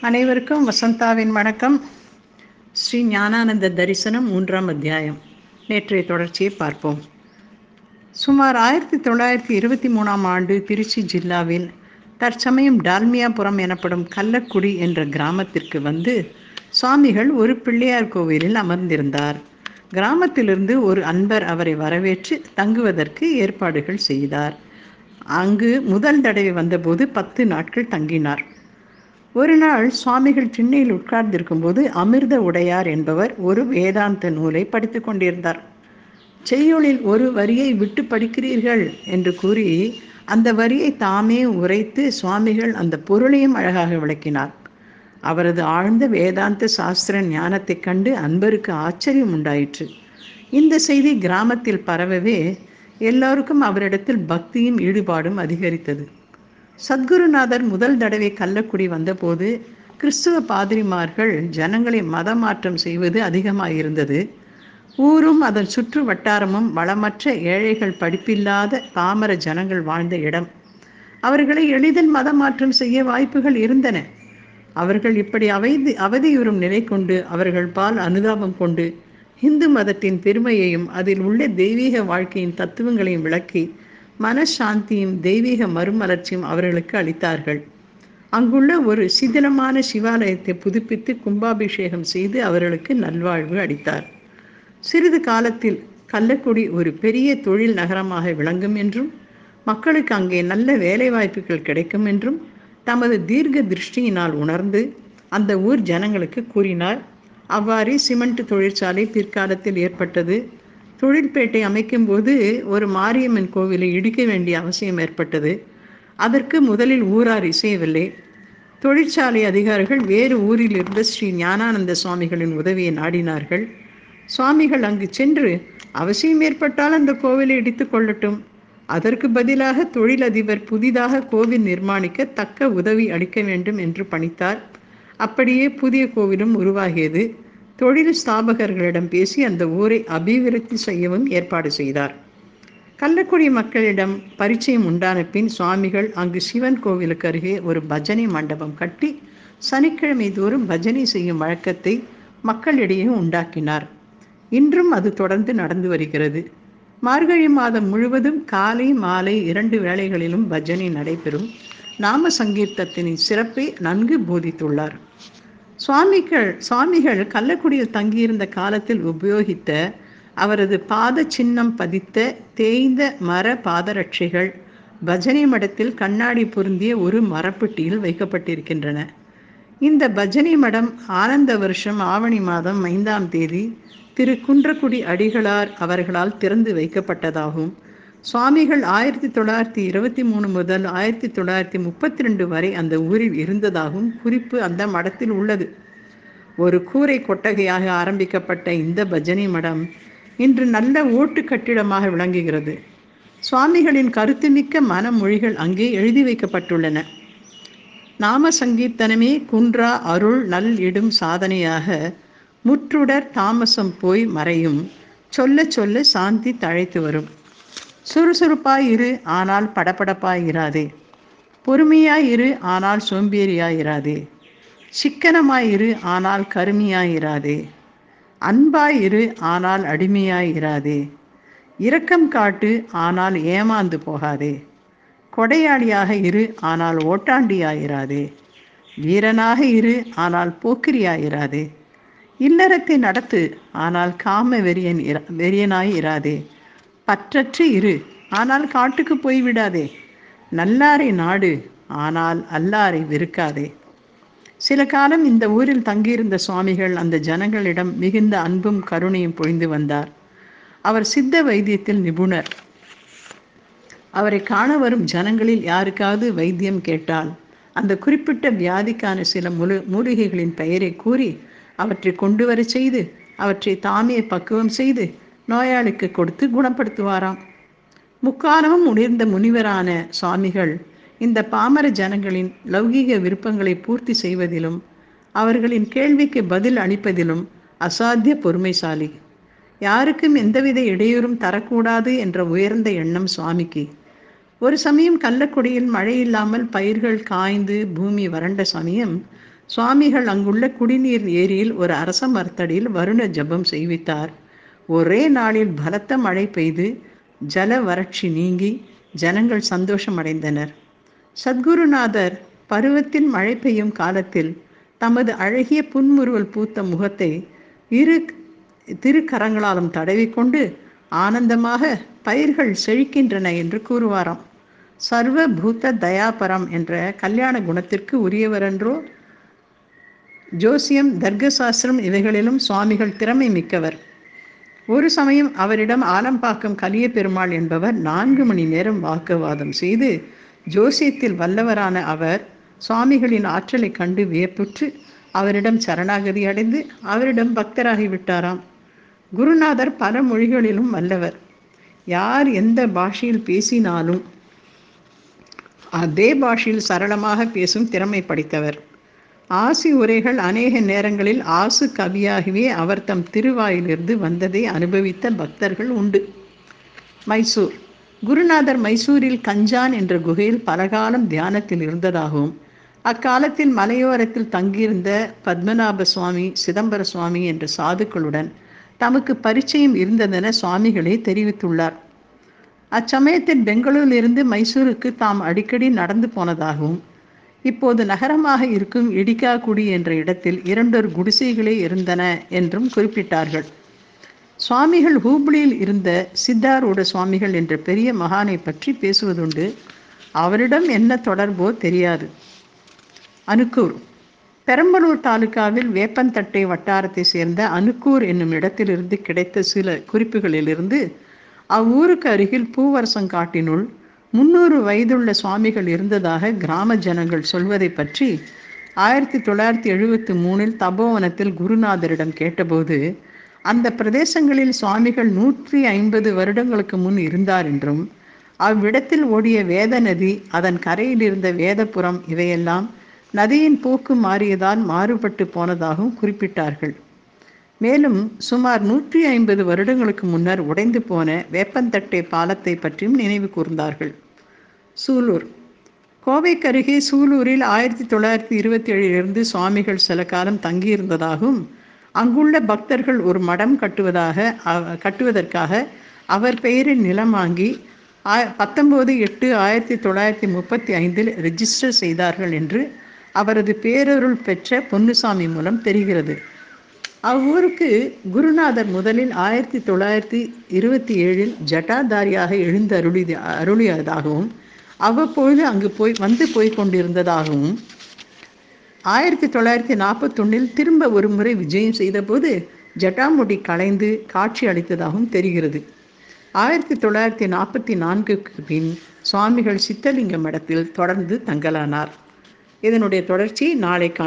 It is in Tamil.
அனைவருக்கும் வசந்தாவின் வணக்கம். ஸ்ரீ ஞானானந்த தரிசனம் மூன்றாம் அத்தியாயம். நேற்றைய தொடர்ச்சியை பார்ப்போம். சுமார் ஆயிரத்தி தொள்ளாயிரத்தி இருபத்தி மூணாம் ஆண்டு திருச்சி ஜில்லாவில் தற்சமயம் டால்மியாபுரம் எனப்படும் கள்ளக்குடி என்ற கிராமத்திற்கு வந்து சுவாமிகள் ஒரு பிள்ளையார் கோவிலில் அமர்ந்திருந்தார். கிராமத்திலிருந்து ஒரு அன்பர் அவரை வரவேற்று தங்குவதற்கு ஏற்பாடுகள் செய்தார். அங்கு முதல் தடவை வந்தபோது பத்து நாட்கள் தங்கினார். ஒரு நாள் சுவாமிகள் திண்ணையில் உட்கார்ந்திருக்கும்போது அமிர்த உடையார் என்பவர் ஒரு வேதாந்த நூலை படித்து கொண்டிருந்தார். செய்யுளில் ஒரு வரியை விட்டு படிக்கிறீர்கள் என்று கூறி அந்த வரியை தாமே உரைத்து சுவாமிகள் அந்த பொருளையும் அழகாக விளக்கினார். அவரது ஆழ்ந்த வேதாந்த சாஸ்திர ஞானத்தைக் கண்டு அன்பருக்கு ஆச்சரியம் உண்டாயிற்று. இந்த செய்தி கிராமத்தில் பரவவே எல்லோருக்கும் அவரிடத்தில் பக்தியும் ஈடுபாடும் அதிகரித்தது. சத்குருநாதர் முதல் தடவை கள்ளக்குடி வந்தபோது கிறிஸ்துவ பாதிரிமார்கள் ஜனங்களை மதமாற்றம் செய்வது அதிகமாயிருந்தது ஊரும் அதன் சுற்று வட்டாரமும் வளமற்ற ஏழைகள் படிப்பில்லாத பாமர ஜனங்கள் வாழ்ந்த இடம். அவர்களை எளிதில் மதமாற்றம் செய்ய வாய்ப்புகள் இருந்தன. அவர்கள் இப்படி அவதி அவதியுறும் நிலை கொண்டு அவர்கள் பால் அனுதாபம் கொண்டு இந்து மதத்தின் பெருமையையும் அதில் உள்ள தெய்வீக வாழ்க்கையின் தத்துவங்களையும் விளக்கி மனசாந்தியும் தெய்வீக மறுமலர்ச்சியும் அவர்களுக்கு அளித்தார்கள். அங்குள்ள ஒரு சிதிலமான சிவாலயத்தை புதுப்பித்து கும்பாபிஷேகம் செய்து அவர்களுக்கு நல்வாழ்வு அளித்தார். சிறிது காலத்தில் கள்ளக்குடி ஒரு பெரிய தொழில் நகரமாக விளங்கும் என்றும் மக்களுக்கு அங்கே நல்ல வேலைவாய்ப்புகள் கிடைக்கும் என்றும் தமது தீர்க்க திருஷ்டியினால் உணர்ந்து அந்த ஊர் ஜனங்களுக்கு கூறினார். அவ்வாறே சிமெண்ட் தொழிற்சாலை பிற்காலத்தில் ஏற்பட்டது. தொழிற்பேட்டை அமைக்கும்போது ஒரு மாரியம்மன் கோவிலை இடிக்க வேண்டிய அவசியம் ஏற்பட்டது. அதற்கு முதலில் ஊரார் இசையவில்லை. தொழிற்சாலை அதிகாரிகள் வேறு ஊரில் இருந்த ஸ்ரீ ஞானானந்த சுவாமிகளின் உதவியை நாடினார்கள். சுவாமிகள் அங்கு சென்று அவசியம் ஏற்பட்டால் அந்த கோவிலை இடித்து கொள்ளட்டும். அதற்கு பதிலாக தொழிலதிபர் புதிதாக கோவில் நிர்மாணிக்க தக்க உதவி அளிக்க வேண்டும் என்று பணித்தார். அப்படியே புதிய கோவிலும் உருவாகியது. தொழில் ஸ்தாபகர்களிடம் பேசி அந்த ஊரை அபிவிருத்தி செய்யவும் ஏற்பாடு செய்தார். கள்ளக்குடி மக்களிடம் பரிச்சயம் உண்டான பின் சுவாமிகள் அங்கு சிவன் கோவிலுக்கு அருகே ஒரு பஜனை மண்டபம் கட்டி சனிக்கிழமை தோறும் பஜனை செய்யும் வழக்கத்தை மக்களிடையே உண்டாக்கினார். இன்றும் அது தொடர்ந்து நடந்து வருகிறது. மார்கழி மாதம் முழுவதும் காலை மாலை இரண்டு வேளைகளிலும் பஜனை நடைபெறும். நாம சங்கீர்த்தத்தின் சிறப்பை நன்கு போதித்துள்ளார். சுவாமிகள் சுவாமிகள் கள்ளக்குடியில் தங்கியிருந்த காலத்தில் உபயோகித்த அவரது பாத சின்னம் பதித்த தேய்ந்த மர பாதரட்சைகள் பஜனை மடத்தில் கண்ணாடி பொருந்திய ஒரு மரப்பெட்டியில் வைக்கப்பட்டிருக்கின்றன. இந்த பஜனை மடம் ஆனந்த வருஷம் ஆவணி மாதம் ஐந்தாம் தேதி திரு குன்றக்குடி அடிகளார் அவர்களால் திறந்து வைக்கப்பட்டதாகும். சுவாமிகள் ஆயிரத்தி தொள்ளாயிரத்தி இருபத்தி மூணு முதல் ஆயிரத்தி தொள்ளாயிரத்தி முப்பத்தி ரெண்டு வரை அந்த ஊரில் இருந்ததாகவும் குறிப்பு அந்த மடத்தில் உள்ளது. ஒரு கூரை கொட்டகையாக ஆரம்பிக்கப்பட்ட இந்த பஜனை மடம் இன்று நல்ல ஓட்டு கட்டிடமாக விளங்குகிறது. சுவாமிகளின் கருத்துமிக்க மனமொழிகள் அங்கே எழுதி வைக்கப்பட்டுள்ளன. நாம சங்கீர்த்தனமே குன்றா அருள் நல் இடும் சாதனையாக முற்றுடர் தாமசம் போய் மறையும் சொல்ல சொல்ல சாந்தி தழைத்து வரும். சுறுசுறுப்பாய் இரு ஆனால் படபடப்பாய் இராதே. பொறுமையாய் இரு ஆனால் சோம்பேறியாய் இராதே. சிக்கனமாய் இரு ஆனால் கருமையாய் இராதே. அன்பாய் இரு ஆனால் அடிமையாய் இராதே. இரக்கம் காட்டு ஆனால் ஏமாந்து போகாதே. கொடையாளியாக இரு ஆனால் ஓட்டாண்டியாயிராதே வீரனாக இரு ஆனால் போக்கிரியாயிராதே இல்லறத்தை நடத்து ஆனால் காம வெறியன் வெறியனாய் இராதே. பற்றற்று இரு. ஆனால் காட்டுக்கு போய்விடாதே நல்லாரை நாடு ஆனால் அல்லாரை வெறுக்காதே. சில காலம் இந்த ஊரில் தங்கியிருந்த சுவாமிகள் அந்த ஜனங்களிடம் மிகுந்த அன்பும் கருணையும் பொழிந்து வந்தார். அவர் சித்த வைத்தியத்தில் நிபுணர். அவரை காண வரும் ஜனங்களில் யாருக்காவது வைத்தியம் கேட்டால் அந்த குறிப்பிட்ட வியாதிக்கான சில முழு மூலிகைகளின் பெயரை கூறி அவற்றை கொண்டு வர செய்து அவற்றை தாமே பக்குவம் செய்து நோயாளிக்கு கொடுத்து குணப்படுத்துவாராம். முக்காலமும் உணர்ந்த முனிவரான சுவாமிகள் இந்த பாமர ஜனங்களின் லௌகீக விருப்பங்களை பூர்த்தி செய்வதிலும் அவர்களின் கேள்விக்கு பதில் அளிப்பதிலும் அசாத்திய பொறுமைசாலி. யாருக்கும் எந்தவித இடையூறும் தரக்கூடாது என்ற உயர்ந்த எண்ணம் சுவாமிக்கு. ஒரு சமயம் கள்ளக்குடியில் மழை இல்லாமல் பயிர்கள் காய்ந்து பூமி வறண்ட சமயம் சுவாமிகள் அங்குள்ள குடிநீர் ஏரியில் ஒரு அரச மரத்தடியில் வருண ஜபம் செய்வித்தார். ஒரே நாளில் பலத்த மழை பெய்து ஜல வறட்சி நீங்கி ஜனங்கள் சந்தோஷமடைந்தனர். சத்குருநாதர் பருவத்தில் மழை பெய்யும் காலத்தில் தமது அழகிய புன்முறுவல் பூத்த முகத்தை இரு திருக்கரங்களாலும் தடவிக்கொண்டு ஆனந்தமாக பயிர்கள் செழிக்கின்றன என்று கூறுவாராம். சர்வ பூத்த தயாபரம் என்ற கல்யாண குணத்திற்கு உரியவரென்றோ ஜோசியம் தர்க்கசாஸ்திரம் இவைகளிலும் சுவாமிகள் திறமை மிக்கவர். ஒரு சமயம் அவரிடம் ஆலம்பாக்கம் கலிய பெருமாள் என்பவர் நான்கு மணி நேரம் வாக்குவாதம் செய்து ஜோசியத்தில் வல்லவரான அவர் சுவாமிகளின் ஆற்றலை கண்டு வியப்புற்று அவரிடம் சரணாகதி அடைந்து அவரிடம் பக்தராகி விட்டாராம். குருநாதர் பல மொழிகளிலும் வல்லவர். யார் எந்த பாஷையில் பேசினாலும் அதே பாஷையில் சரளமாக பேசும் திறமை படைத்தவர். ஆசி உரைகள் அநேக நேரங்களில் ஆசு கவியாகவே அவர் தம் திருவாயிலிருந்து வந்ததை அனுபவித்த பக்தர்கள் உண்டு. மைசூர். குருநாதர் மைசூரில் கஞ்சான் என்ற குகையில் பலகாலம் தியானத்தில் இருந்ததாகவும் அக்காலத்தில் மலையோரத்தில் தங்கியிருந்த பத்மநாப சுவாமி சிதம்பர சுவாமி என்ற சாதுக்களுடன் தமக்கு பரிச்சயம் இருந்ததென சுவாமிகளே தெரிவித்துள்ளார். அச்சமயத்தில் பெங்களூரிலிருந்து மைசூருக்கு தாம் அடிக்கடி நடந்து போனதாகவும் இப்போது நகரமாக இருக்கும் இடிக்காக்குடி என்ற இடத்தில் இரண்டொரு குடிசைகளே இருந்தன என்றும் குறிப்பிட்டார்கள். சுவாமிகள் ஹூப்ளியில் இருந்த சித்தாரூட சுவாமிகள் என்ற பெரிய மகானை பற்றி பேசுவதுண்டு. அவரிடம் என்ன தொடர்போ தெரியாது. அனுக்கூர். பெரம்பலூர் தாலுகாவில் வேப்பந்தட்டை வட்டாரத்தை சேர்ந்த அனுக்கூர் என்னும் இடத்திலிருந்து கிடைத்த சில குறிப்புகளிலிருந்து அவ்வூருக்கு அருகில் பூவரசங்காட்டினுள் முன்னூறு வயதுள்ள சுவாமிகள் இருந்ததாக கிராம ஜனங்கள் சொல்வதை பற்றி ஆயிரத்தி தொள்ளாயிரத்தி எழுபத்தி மூணில் தபோவனத்தில் குருநாதரிடம் கேட்டபோது அந்த பிரதேசங்களில் சுவாமிகள் நூற்றி ஐம்பது வருடங்களுக்கு முன் இருந்தார் என்றும் அவ்விடத்தில் ஓடிய வேத நதி அதன் கரையில் இருந்த வேதபுரம் இவையெல்லாம் நதியின் போக்கு மாறியதால் மாறுபட்டு போனதாகவும் குறிப்பிட்டார்கள். மேலும் சுமார் நூற்றி ஐம்பது வருடங்களுக்கு முன்னர் உடைந்து போன வேப்பந்தட்டை பாலத்தை பற்றியும் நினைவு கூர்ந்தார்கள். சூலூர். கோவைக்கருகே சூலூரில் ஆயிரத்தி தொள்ளாயிரத்தி இருபத்தி ஏழிலிருந்து சுவாமிகள் சில காலம் தங்கியிருந்ததாகவும் அங்குள்ள பக்தர்கள் ஒரு மடம் கட்டுவதாக கட்டுவதற்காக அவர் பெயரில் நிலம் வாங்கி பத்தொம்போது எட்டு ஆயிரத்தி தொள்ளாயிரத்தி முப்பத்தி ஐந்தில் ரெஜிஸ்டர் செய்தார்கள் என்று அவரது பேரருள் பெற்ற பொன்னுசாமி மூலம் தெரிகிறது. அவ்வூருக்கு குருநாதர் முதலில் ஆயிரத்தி தொள்ளாயிரத்தி இருபத்தி ஏழில் ஜட்டாதாரியாக எழுந்து அருளி அருளியதாகவும் அவ்வப்பொழுது அங்கு போய் வந்து போய் கொண்டிருந்ததாகவும் ஆயிரத்தி தொள்ளாயிரத்தி நாற்பத்தொன்னில் திரும்ப ஒரு முறை விஜயம் செய்தபோது ஜட்டாமுடி கலைந்து காட்சி அளித்ததாகவும் தெரிகிறது. ஆயிரத்தி தொள்ளாயிரத்தி நாற்பத்தி நான்குக்கு பின் சுவாமிகள் சித்தலிங்க மடத்தில் தொடர்ந்து தங்கலானார். இதனுடைய தொடர்ச்சி நாளை